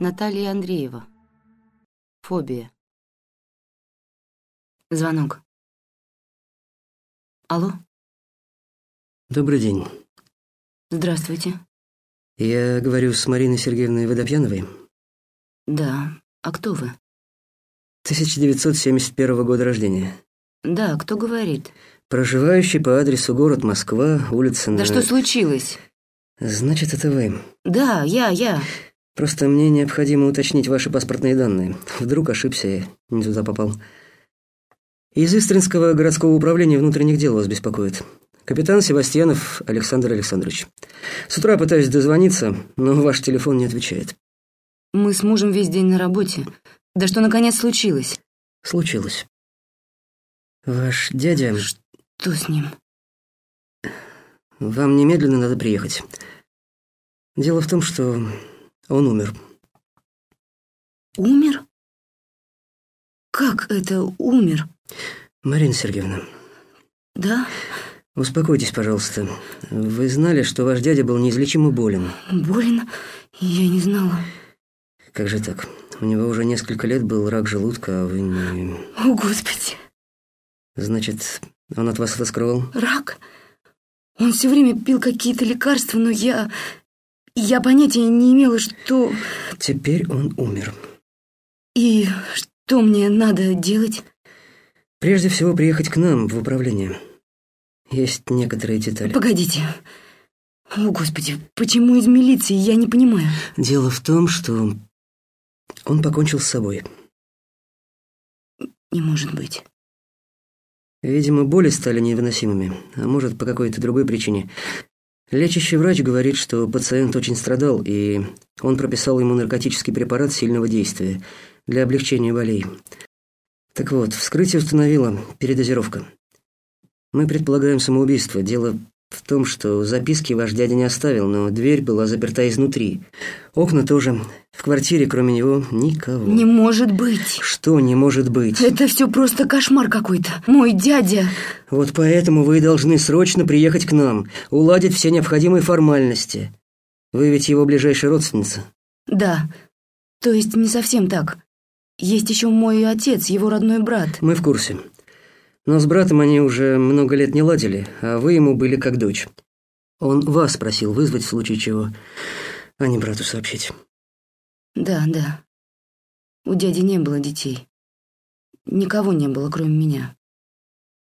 Наталья Андреева. Фобия. Звонок. Алло? Добрый день. Здравствуйте. Я говорю с Мариной Сергеевной Водопьяновой. Да. А кто вы? 1971 года рождения. Да, кто говорит? Проживающий по адресу город Москва, улица... Да что случилось? Значит, это вы. Да, я, я. Просто мне необходимо уточнить ваши паспортные данные. Вдруг ошибся и не туда попал. Из Истринского городского управления внутренних дел вас беспокоит. Капитан Севастьянов Александр Александрович. С утра пытаюсь дозвониться, но ваш телефон не отвечает. Мы с мужем весь день на работе. Да что наконец случилось? Случилось. Ваш дядя... Что с ним? Вам немедленно надо приехать. Дело в том, что он умер. Умер? Как это умер? Марина Сергеевна. Да? Успокойтесь, пожалуйста. Вы знали, что ваш дядя был неизлечимо болен? Болен? Я не знала. Как же так? У него уже несколько лет был рак желудка, а вы не... О, Господи. Значит, он от вас это скрывал? Рак? Он все время пил какие-то лекарства, но я... Я понятия не имела, что... Теперь он умер. И что мне надо делать? Прежде всего, приехать к нам в управление. Есть некоторые детали. Погодите. О, Господи, почему из милиции? Я не понимаю. Дело в том, что он покончил с собой. Не может быть. Видимо, боли стали невыносимыми, а может, по какой-то другой причине. Лечащий врач говорит, что пациент очень страдал, и он прописал ему наркотический препарат сильного действия для облегчения болей. Так вот, вскрытие установило передозировка. Мы предполагаем самоубийство. Дело в том, что записки ваш дядя не оставил, но дверь была заперта изнутри. Окна тоже. В квартире, кроме него, никого. Не может быть. Что не может быть? Это все просто кошмар какой-то. Мой дядя... Вот поэтому вы должны срочно приехать к нам, уладить все необходимые формальности. Вы ведь его ближайшая родственница. Да. То есть не совсем так. Есть еще мой отец, его родной брат. Мы в курсе. Но с братом они уже много лет не ладили, а вы ему были как дочь. Он вас просил вызвать в случае чего, а не брату сообщить. Да, да. У дяди не было детей. Никого не было, кроме меня.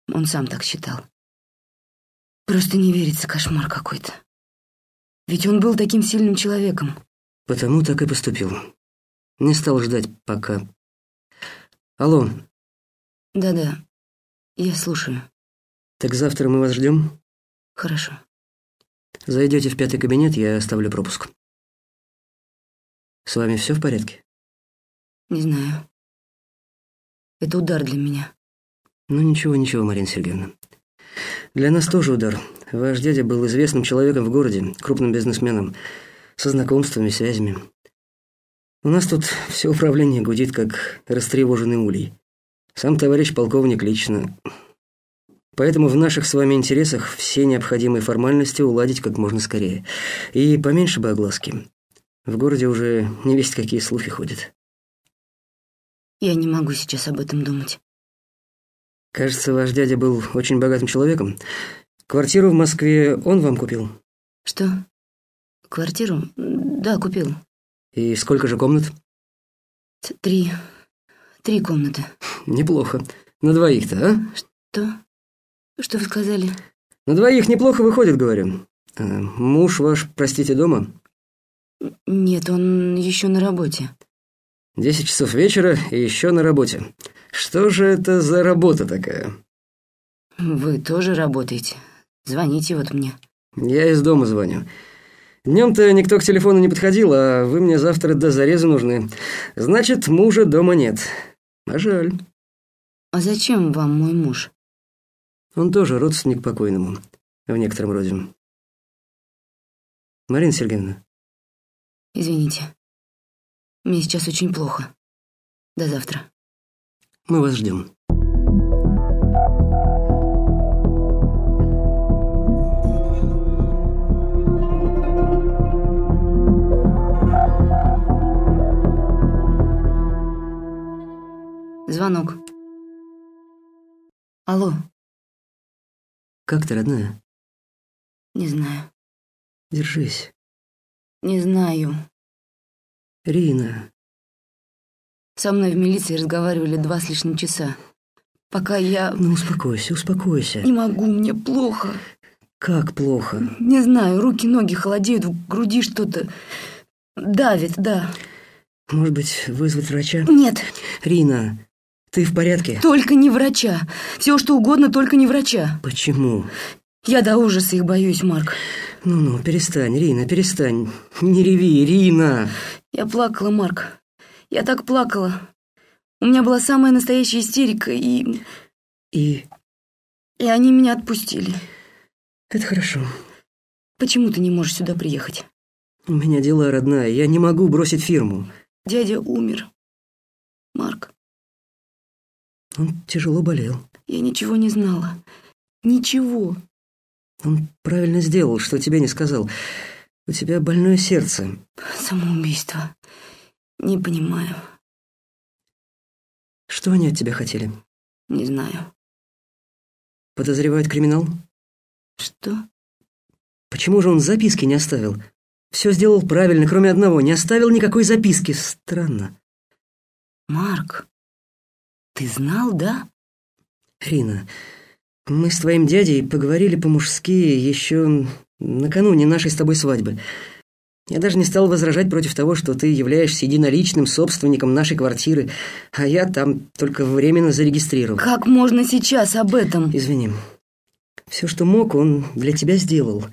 Он сам так считал. Просто не верится, кошмар какой-то. Ведь он был таким сильным человеком. Потому так и поступил. Не стал ждать, пока... Алло. Да-да, я слушаю. Так завтра мы вас ждем? Хорошо. Зайдете в пятый кабинет, я оставлю пропуск. С вами все в порядке? Не знаю. Это удар для меня. Ну ничего, ничего, Марина Сергеевна. Для нас тоже удар. Ваш дядя был известным человеком в городе, крупным бизнесменом, со знакомствами, связями. У нас тут все управление гудит, как растревоженный улей. Сам товарищ полковник лично. Поэтому в наших с вами интересах все необходимые формальности уладить как можно скорее. И поменьше бы огласки. В городе уже не весть какие слухи ходят. Я не могу сейчас об этом думать. Кажется, ваш дядя был очень богатым человеком. Квартиру в Москве он вам купил? Что? Квартиру? Да, купил. И сколько же комнат? Три. Три комнаты. Неплохо. На двоих-то, а? Что? Что вы сказали? На двоих неплохо выходит, говорю. А муж ваш, простите, дома? Нет, он еще на работе. Десять часов вечера и еще на работе. Что же это за работа такая? Вы тоже работаете. Звоните вот мне. Я из дома звоню. Днем-то никто к телефону не подходил, а вы мне завтра до зареза нужны. Значит, мужа дома нет. А жаль. А зачем вам мой муж? Он тоже родственник покойному, в некотором роде. Марина Сергеевна. Извините. Мне сейчас очень плохо. До завтра. Мы вас ждем. Звонок. Алло, Как ты, родная? не знаю. Держись. Не знаю. Рина, Со мной в милиции разговаривали два с лишним часа. Пока я... ну успокойся, успокойся. Не могу, мне плохо. Как плохо? Не знаю, руки, ноги холодеют, в груди что-то давит, да. Может быть, вызвать врача? Нет, Рина, ты в порядке? только не врача. Все что угодно, только не врача. Почему? Я до ужаса их боюсь, Марк. Ну-ну, перестань, Рина, перестань. Не реви, Рина. Я плакала, Марк. Я так плакала. У меня была самая настоящая истерика, и... И И они меня отпустили. это хорошо. Почему ты не можешь сюда приехать? У меня дела, родная, я не могу бросить фирму. Дядя умер. Марк, Он тяжело болел. я ничего не знала. Ничего. Он правильно сделал, что тебе не сказал. У тебя больное сердце. Самоубийство. Не понимаю. Что они от тебя хотели? Не знаю. Подозревают криминал? Что? Почему же он записки не оставил? Все сделал правильно, кроме одного. Не оставил никакой записки. Странно. Марк, ты знал, да? Рина, мы с твоим дядей поговорили по-мужски еще накануне нашей с тобой свадьбы. Я даже не стал возражать против того, что ты являешься единоличным собственником нашей квартиры, а я там только временно зарегистрировал. Как можно сейчас об этом? Извини. Все, что мог, он для тебя сделал.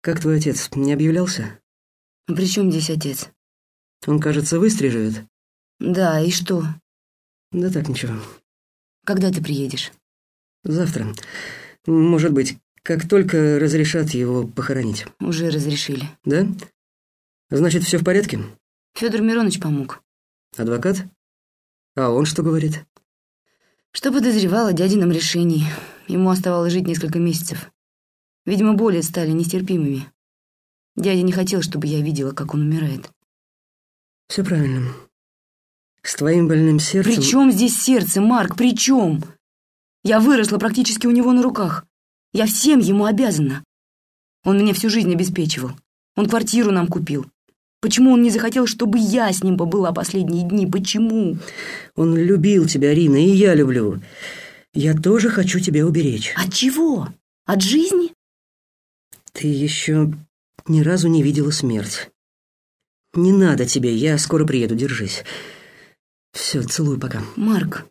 Как твой отец, не объявлялся? При чем здесь отец? Он, кажется, выстриживает. Да, и что? Да так, ничего. Когда ты приедешь? Завтра. Может быть, как только разрешат его похоронить. Уже разрешили. Да? Значит, все в порядке? Федор Миронович помог. Адвокат? А он что говорит? Что подозревал о дядином решении. Ему оставалось жить несколько месяцев. Видимо, боли стали нестерпимыми. Дядя не хотел, чтобы я видела, как он умирает. Все правильно. С твоим больным сердцем... При чем здесь сердце, Марк, при чем? Я выросла практически у него на руках. Я всем ему обязана. Он меня всю жизнь обеспечивал. Он квартиру нам купил. Почему он не захотел, чтобы я с ним побыла последние дни? Почему? Он любил тебя, Рина, и я люблю. Я тоже хочу тебя уберечь. От чего? От жизни? Ты еще ни разу не видела смерть. Не надо тебе, я скоро приеду, держись. Все, целую пока. Марк,